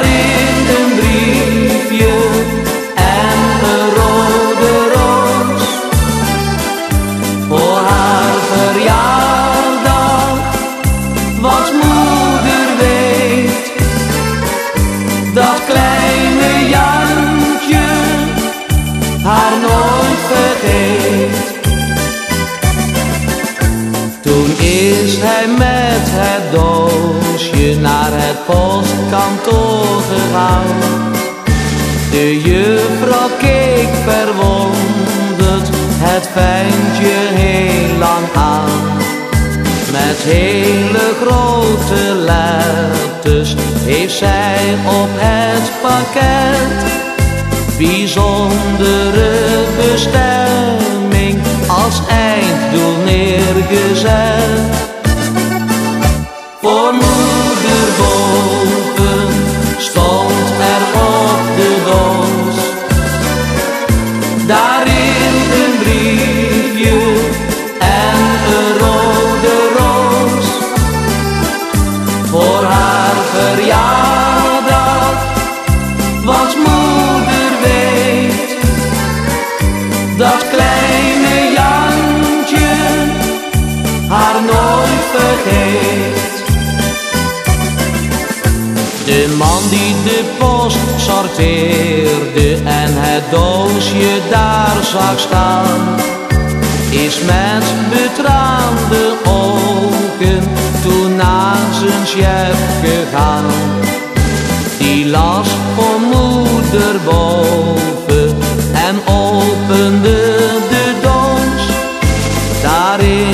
Daarin een briefje en een rode roos voor haar verjaardag. Wat moeder weet, dat kleine Jantje haar nooit vergeet. Toen is hij met het doosje naar het postkantoor gegaan. De juffrouw keek verwonderd het ventje heel lang aan. Met hele grote letters heeft zij op het pakket bijzondere bestemming als einddoel neergezet. De man die de post sorteerde en het doosje daar zag staan, is met betraande ogen toen naar zijn chef gegaan. Die las voor moeder boven en opende de doos. Daarin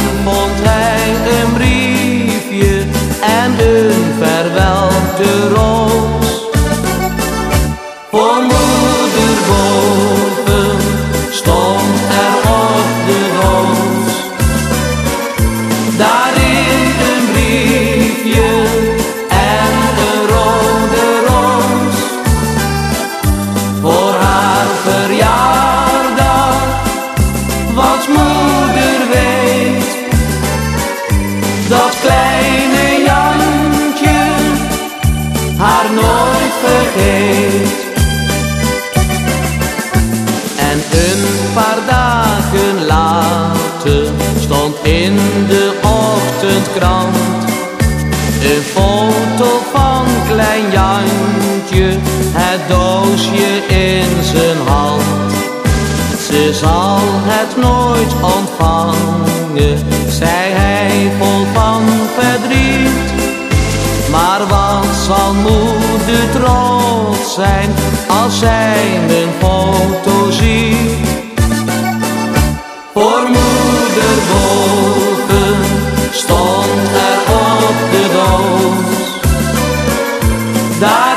En een paar dagen later stond in de ochtendkrant een foto van klein Jantje, het doosje in zijn hand. Ze zal het nooit ontvangen, zijn als zij mijn foto ziet? Voor moeder boven stond er op de doos. Daarin